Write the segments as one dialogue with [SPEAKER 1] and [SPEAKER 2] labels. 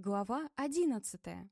[SPEAKER 1] Глава одиннадцатая.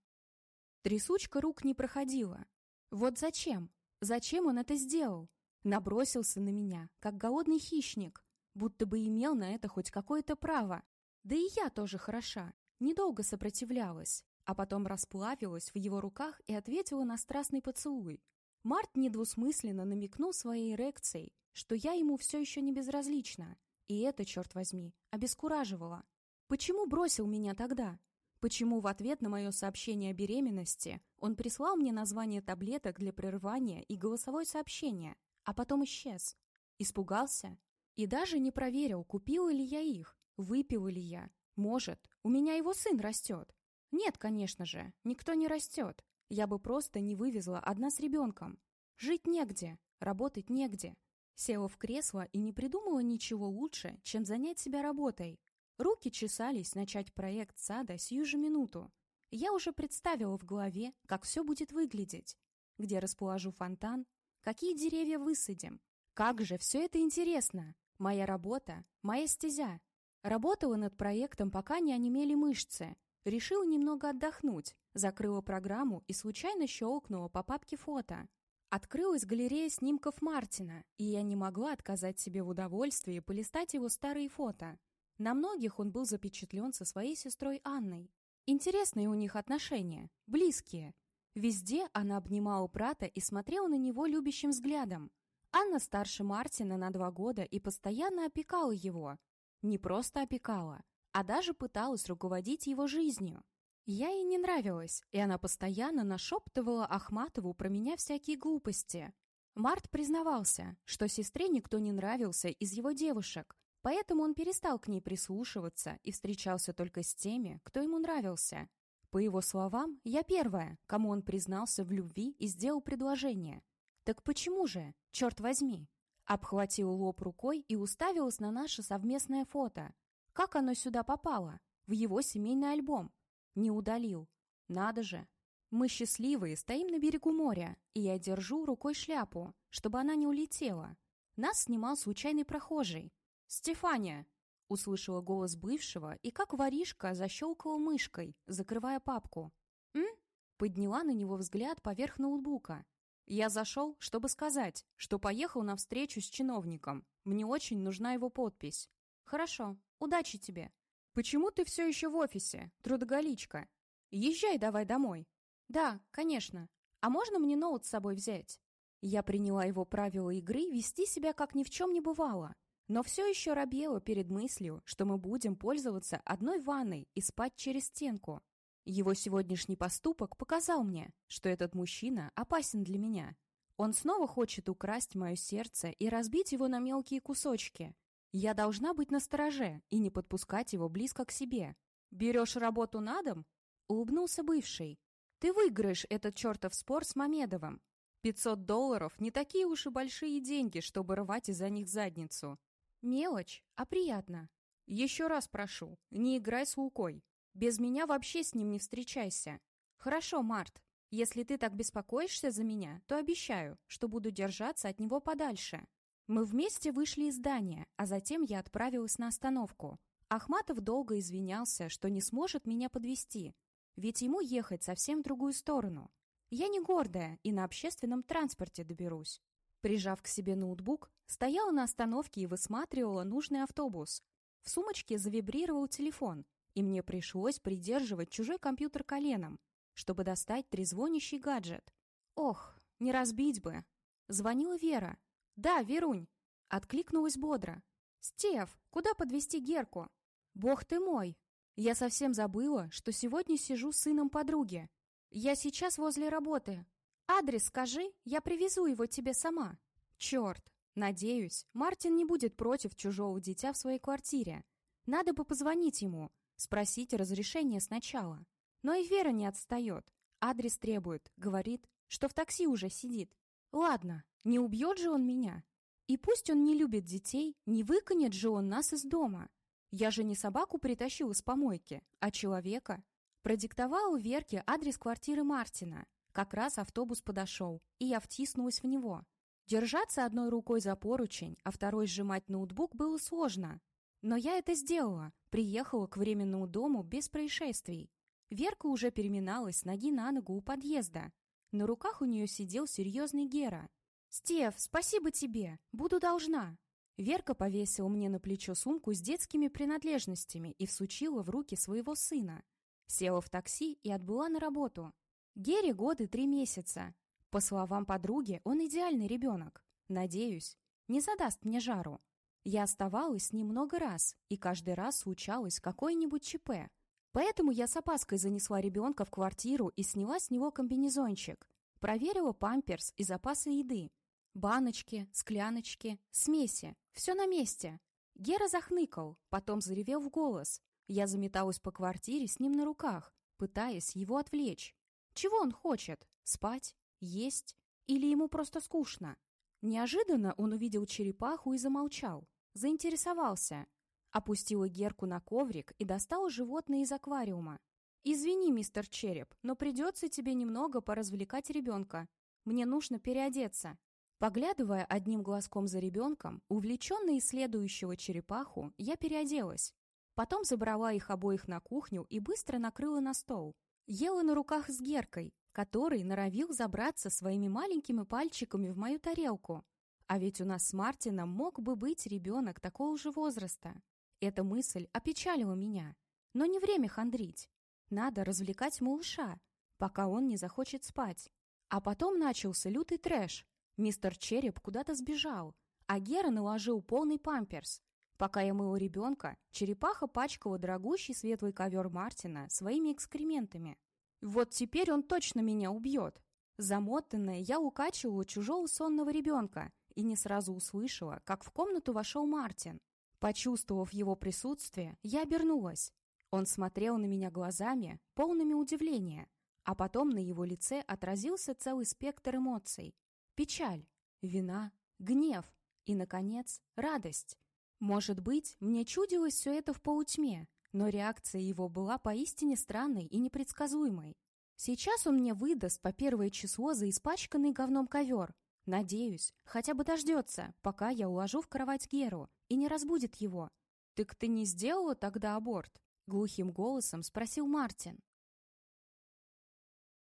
[SPEAKER 1] Трясучка рук не проходила. Вот зачем? Зачем он это сделал? Набросился на меня, как голодный хищник, будто бы имел на это хоть какое-то право. Да и я тоже хороша. Недолго сопротивлялась, а потом расплавилась в его руках и ответила на страстный поцелуй. Март недвусмысленно намекнул своей эрекцией, что я ему все еще не безразлична, и это, черт возьми, обескураживало. Почему бросил меня тогда? Почему в ответ на мое сообщение о беременности он прислал мне название таблеток для прерывания и голосовое сообщение, а потом исчез? Испугался? И даже не проверил, купила ли я их, выпила ли я. Может, у меня его сын растет. Нет, конечно же, никто не растет. Я бы просто не вывезла одна с ребенком. Жить негде, работать негде. Села в кресло и не придумала ничего лучше, чем занять себя работой. Руки чесались начать проект сада сию же минуту. Я уже представила в голове, как все будет выглядеть. Где расположу фонтан, какие деревья высадим. Как же все это интересно! Моя работа, моя стезя. Работала над проектом, пока не онемели мышцы. Решила немного отдохнуть, закрыла программу и случайно щелкнула по папке фото. Открылась галерея снимков Мартина, и я не могла отказать себе в удовольствии полистать его старые фото. На многих он был запечатлен со своей сестрой Анной. Интересные у них отношения, близкие. Везде она обнимала брата и смотрела на него любящим взглядом. Анна старше Мартина на два года и постоянно опекала его. Не просто опекала, а даже пыталась руководить его жизнью. Я ей не нравилась, и она постоянно нашептывала Ахматову про меня всякие глупости. Март признавался, что сестре никто не нравился из его девушек, Поэтому он перестал к ней прислушиваться и встречался только с теми, кто ему нравился. По его словам, я первая, кому он признался в любви и сделал предложение. Так почему же, черт возьми? Обхватил лоб рукой и уставилась на наше совместное фото. Как оно сюда попало? В его семейный альбом. Не удалил. Надо же. Мы счастливые, стоим на берегу моря, и я держу рукой шляпу, чтобы она не улетела. Нас снимал случайный прохожий. «Стефания!» — услышала голос бывшего и как воришка защелкала мышкой, закрывая папку. «М?» — подняла на него взгляд поверх ноутбука. «Я зашел, чтобы сказать, что поехал на встречу с чиновником. Мне очень нужна его подпись». «Хорошо, удачи тебе». «Почему ты все еще в офисе, трудоголичка? Езжай давай домой». «Да, конечно. А можно мне ноут с собой взять?» Я приняла его правила игры вести себя как ни в чем не бывало, но все еще робела перед мыслью, что мы будем пользоваться одной ванной и спать через стенку. Его сегодняшний поступок показал мне, что этот мужчина опасен для меня. Он снова хочет украсть мое сердце и разбить его на мелкие кусочки. Я должна быть настороже и не подпускать его близко к себе. «Берешь работу на дом?» — улыбнулся бывший. «Ты выиграешь этот чертов спор с Мамедовым. 500 долларов — не такие уж и большие деньги, чтобы рвать из-за них задницу. Мелочь, а приятно. Еще раз прошу, не играй с Лукой. Без меня вообще с ним не встречайся. Хорошо, Март. Если ты так беспокоишься за меня, то обещаю, что буду держаться от него подальше. Мы вместе вышли из здания, а затем я отправилась на остановку. Ахматов долго извинялся, что не сможет меня подвести, ведь ему ехать совсем в другую сторону. Я не гордая и на общественном транспорте доберусь. Прижав к себе ноутбук, стояла на остановке и высматривала нужный автобус. В сумочке завибрировал телефон, и мне пришлось придерживать чужой компьютер коленом, чтобы достать трезвонящий гаджет. Ох, не разбить бы. Звонила Вера. «Да, Верунь!» Откликнулась бодро. «Стеф, куда подвести Герку?» «Бог ты мой! Я совсем забыла, что сегодня сижу с сыном подруги. Я сейчас возле работы. «Адрес скажи, я привезу его тебе сама». «Черт! Надеюсь, Мартин не будет против чужого дитя в своей квартире. Надо бы позвонить ему, спросить разрешение сначала. Но и Вера не отстает. Адрес требует, говорит, что в такси уже сидит. Ладно, не убьет же он меня. И пусть он не любит детей, не выконет же он нас из дома. Я же не собаку притащил из помойки, а человека. Продиктовал Верке адрес квартиры Мартина. Как раз автобус подошел, и я втиснулась в него. Держаться одной рукой за поручень, а второй сжимать ноутбук было сложно. Но я это сделала, приехала к временному дому без происшествий. Верка уже переминалась с ноги на ногу у подъезда. На руках у нее сидел серьезный Гера. «Стев, спасибо тебе! Буду должна!» Верка повесила мне на плечо сумку с детскими принадлежностями и всучила в руки своего сына. Села в такси и отбыла на работу. Гере годы три месяца. По словам подруги, он идеальный ребенок. Надеюсь, не задаст мне жару. Я оставалась с ним много раз и каждый раз случалось какое-нибудь ЧП. Поэтому я с опаской занесла ребенка в квартиру и сняла с него комбинезончик. Проверила памперс и запасы еды. Баночки, скляночки, смеси. Все на месте. Гера захныкал, потом заревел в голос. Я заметалась по квартире с ним на руках, пытаясь его отвлечь. Чего он хочет? Спать? Есть? Или ему просто скучно? Неожиданно он увидел черепаху и замолчал. Заинтересовался. Опустила Герку на коврик и достал животное из аквариума. «Извини, мистер Череп, но придется тебе немного поразвлекать ребенка. Мне нужно переодеться. Поглядывая одним глазком за ребенком, увлеченно исследующего черепаху, я переоделась. Потом забрала их обоих на кухню и быстро накрыла на стол. Ела на руках с Геркой, который норовил забраться своими маленькими пальчиками в мою тарелку. А ведь у нас с Мартином мог бы быть ребенок такого же возраста. Эта мысль опечалила меня. Но не время хандрить. Надо развлекать малыша, пока он не захочет спать. А потом начался лютый трэш. Мистер Череп куда-то сбежал, а Гера наложил полный памперс. Пока я мыла ребенка, черепаха пачкала дорогущий светлый ковер Мартина своими экскрементами. Вот теперь он точно меня убьет. Замотанная, я укачивала чужого сонного ребенка и не сразу услышала, как в комнату вошел Мартин. Почувствовав его присутствие, я обернулась. Он смотрел на меня глазами, полными удивления, а потом на его лице отразился целый спектр эмоций. Печаль, вина, гнев и, наконец, радость. Может быть, мне чудилось все это в полутьме, но реакция его была поистине странной и непредсказуемой. Сейчас он мне выдаст по первое число за испачканный говном ковер. Надеюсь, хотя бы дождется, пока я уложу в кровать Геру и не разбудит его. «Так ты не сделала тогда аборт?» — глухим голосом спросил Мартин.